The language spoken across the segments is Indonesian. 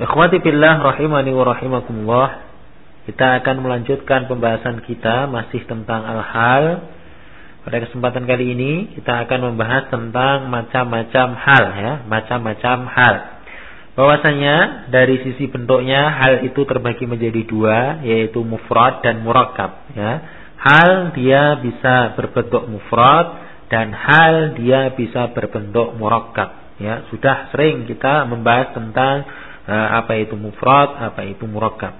Ikhwati billah rahimani wa rahimakumullah. Kita akan melanjutkan pembahasan kita masih tentang al-hal. Pada kesempatan kali ini kita akan membahas tentang macam-macam hal ya, macam-macam hal. Bahwasanya dari sisi bentuknya hal itu terbagi menjadi dua, yaitu mufrad dan murakkab ya. Hal dia bisa berbentuk mufrad dan hal dia bisa berbentuk murakkab ya. Sudah sering kita membahas tentang apa itu mufrad, apa itu murakkab.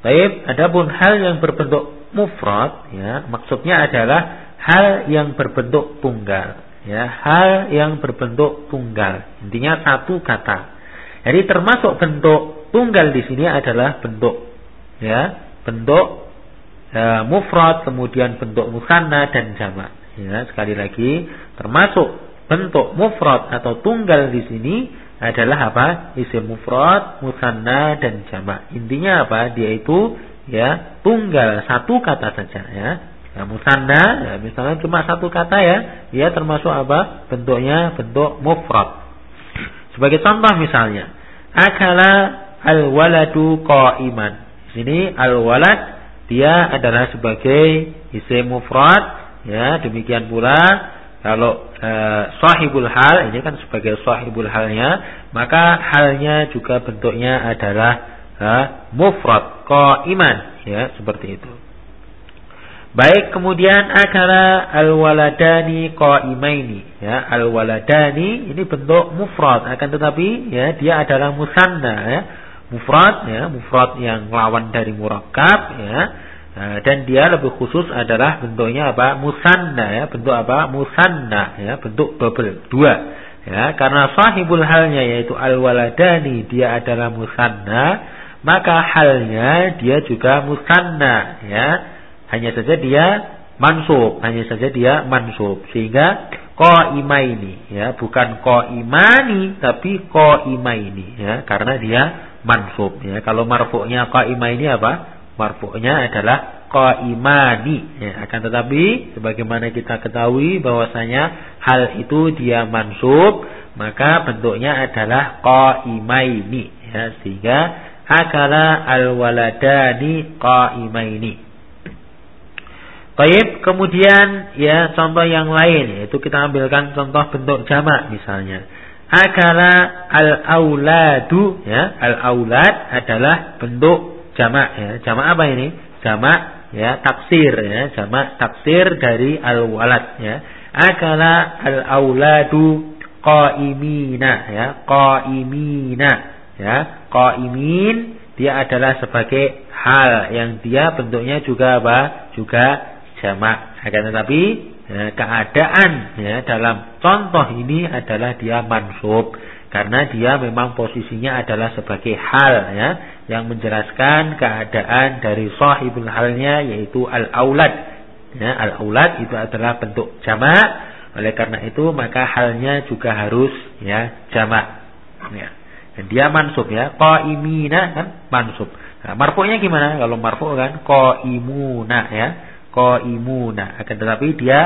Baik, adapun hal yang berbentuk mufrad ya, maksudnya adalah hal yang berbentuk tunggal, ya, hal yang berbentuk tunggal. Intinya satu kata. Jadi termasuk bentuk tunggal di sini adalah bentuk ya, bentuk e, mufrad, kemudian bentuk musanna dan jamak. Ya, sekali lagi termasuk bentuk mufrad atau tunggal di sini adalah apa? Isim mufrad, musanna dan jamak. Intinya apa? Dia itu ya tunggal satu kata saja ya. Nah, musanna ya, misalnya cuma satu kata ya, dia termasuk apa? Bentuknya bentuk mufrad. Sebagai contoh misalnya, akala al-waladu qa'iman. Di sini al-walad dia adalah sebagai isim mufrad ya, demikian pula kalau e, sahibul hal ini kan sebagai sahibul halnya, maka halnya juga bentuknya adalah e, mufrad iman ya seperti itu. Baik kemudian akala al-waladani qaimaini ya al-waladani ini bentuk mufrad akan tetapi ya dia adalah musanna ya mufrad ya mufrad yang lawan dari murakkab ya dan dia lebih khusus adalah bentuknya apa? Musanna ya, bentuk apa? Musanna ya, bentuk double dua. Ya, karena sahibul halnya yaitu al-waladani dia adalah musanna, maka halnya dia juga musanna ya. Hanya saja dia mansub, hanya saja dia mansub sehingga qaimaini ya, bukan qaimani tapi qaimaini ya, karena dia mansub ya. Kalau marfu'nya qaimaini apa? Marfu'nya adalah qaimani. Ya, akan tetapi sebagaimana kita ketahui bahwasanya hal itu dia mansub maka bentuknya adalah qaimaini. Ya sehingga akala alwaladani qaimaini. Baik, kemudian ya contoh yang lain yaitu kita ambilkan contoh bentuk jamak misalnya. Akala al-auladu ya, al-aulad adalah bentuk jamak ya. Jamak apa ini? Jamak ya taksir ya, jamak taksir dari al-walad ya. Akala al-auladu qaimina ya, qaimina ya. Qaimin dia adalah sebagai hal yang dia bentuknya juga apa? Juga jamak. Akan tetapi ya, keadaan ya dalam contoh ini adalah dia mansub karena dia memang posisinya adalah sebagai hal ya yang menjelaskan keadaan dari sahibul halnya yaitu al-aulad. Ya al-aulad itu adalah bentuk jamak. Oleh karena itu maka halnya juga harus ya jamak. Ya. Dan dia mansub ya. Qaimina kan? Mansub. Nah, marfu'nya gimana? Kalau marfu kan qaimuna ya. Qaimuna. Akan tetapi dia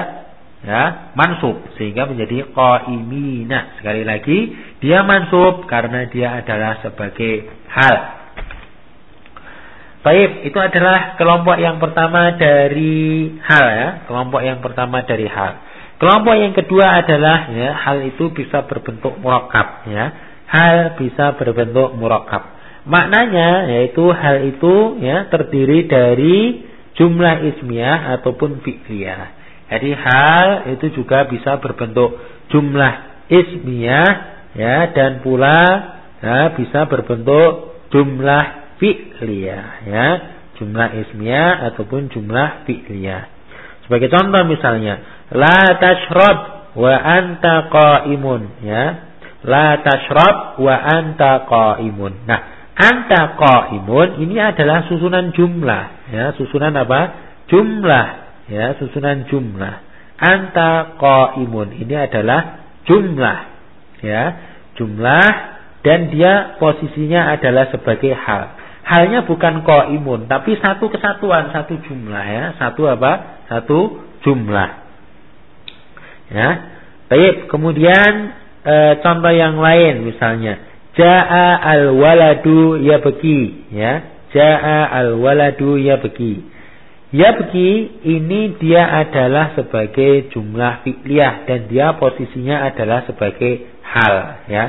ya mansub. Sehingga menjadi qaimina. Sekali lagi dia mansub karena dia adalah sebagai hal Baik, itu adalah kelompok yang pertama dari hal ya, kelompok yang pertama dari hal. Kelompok yang kedua adalah ya, hal itu bisa berbentuk murakkab ya. Hal bisa berbentuk murakkab. Maknanya yaitu hal itu ya terdiri dari jumlah ismiyah ataupun fi'liyah. Jadi hal itu juga bisa berbentuk jumlah ismiyah ya dan pula ya, bisa berbentuk jumlah fi'liyah ya, jumlah ismiyah ataupun jumlah fi'liyah. Sebagai contoh misalnya, la tashrab wa anta qaimun ya. La tashrab wa anta qaimun. Nah, anta qaimun ini adalah susunan jumlah ya, susunan apa? Jumlah ya susunan jumlah anta qaimun ini adalah jumlah ya jumlah dan dia posisinya adalah sebagai hal halnya bukan qaimun tapi satu kesatuan satu jumlah ya satu apa satu jumlah ya baik kemudian e, contoh yang lain misalnya Ja'a al-waladu ya beki ya. Ja'a al-waladu ya beki. Ya beki ini dia adalah sebagai jumlah fi'liyah dan dia posisinya adalah sebagai hal ya.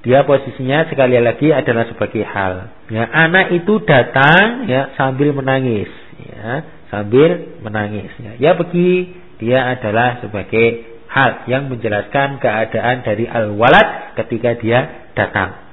Dia posisinya sekali lagi adalah sebagai hal. Ya, anak itu datang ya sambil menangis ya, sambil menangis ya. Ya beki dia adalah sebagai hal yang menjelaskan keadaan dari al-walad ketika dia datang.